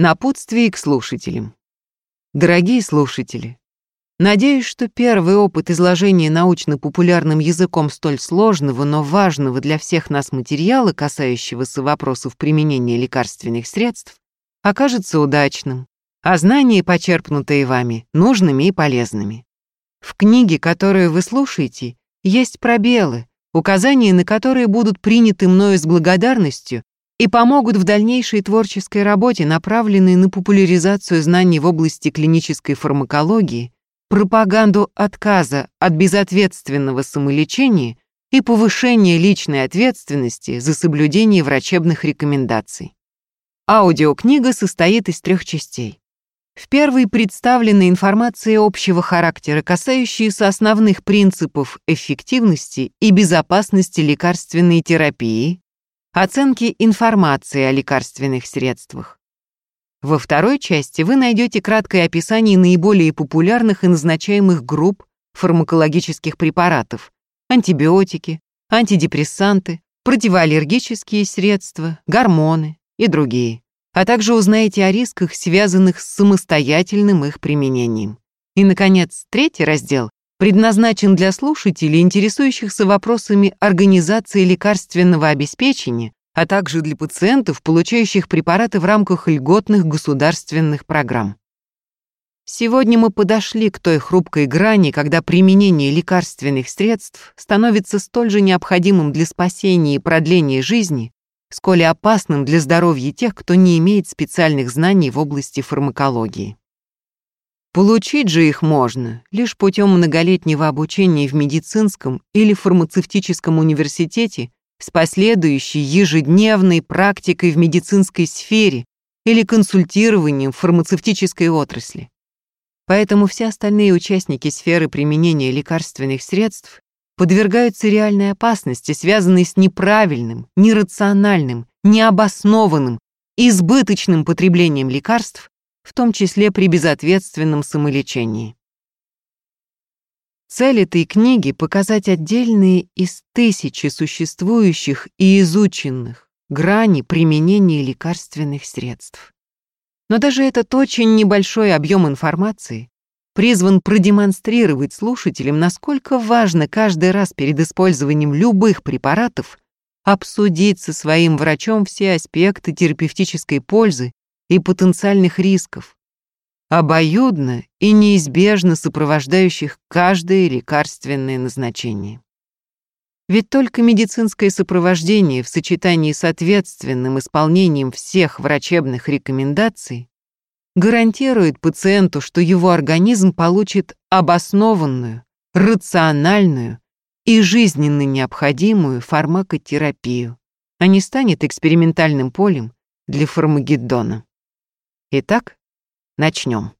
Напутствие к слушателям. Дорогие слушатели, надеюсь, что первый опыт изложения научно-популярным языком столь сложного, но важного для всех нас материала, касающегося вопросов применения лекарственных средств, окажется удачным, а знания, почерпнутые вами, нужными и полезными. В книге, которую вы слушаете, есть пробелы, указания на которые будут приняты мною с благодарностью и помогут в дальнейшей творческой работе, направленной на популяризацию знаний в области клинической фармакологии, пропаганду отказа от безответственного самолечения и повышение личной ответственности за соблюдение врачебных рекомендаций. Аудиокнига состоит из трех частей. В первой представлена информация общего характера, касающаяся основных принципов эффективности и безопасности лекарственной терапии, оценки информации о лекарственных средствах. Во второй части вы найдете краткое описание наиболее популярных и назначаемых групп фармакологических препаратов, антибиотики, антидепрессанты, противоаллергические средства, гормоны и другие, а также узнаете о рисках, связанных с самостоятельным их применением. И, наконец, третий раздел предназначен для слушателей, интересующихся вопросами организации лекарственного обеспечения, а также для пациентов, получающих препараты в рамках льготных государственных программ. Сегодня мы подошли к той хрупкой грани, когда применение лекарственных средств становится столь же необходимым для спасения и продления жизни, сколь и опасным для здоровья тех, кто не имеет специальных знаний в области фармакологии. Получить же их можно лишь путем многолетнего обучения в медицинском или фармацевтическом университете с последующей ежедневной практикой в медицинской сфере или консультированием в фармацевтической отрасли. Поэтому все остальные участники сферы применения лекарственных средств подвергаются реальной опасности, связанной с неправильным, нерациональным, необоснованным, избыточным потреблением лекарств в том числе при безответственном самолечении. Цель этой книги — показать отдельные из тысячи существующих и изученных грани применения лекарственных средств. Но даже этот очень небольшой объем информации призван продемонстрировать слушателям, насколько важно каждый раз перед использованием любых препаратов обсудить со своим врачом все аспекты терапевтической пользы и потенциальных рисков, обоюдно и неизбежно сопровождающих каждое лекарственное назначение. Ведь только медицинское сопровождение в сочетании с ответственным исполнением всех врачебных рекомендаций гарантирует пациенту, что его организм получит обоснованную, рациональную и жизненно необходимую фармакотерапию, а не станет экспериментальным полем для формагеддона. Итак, начнем.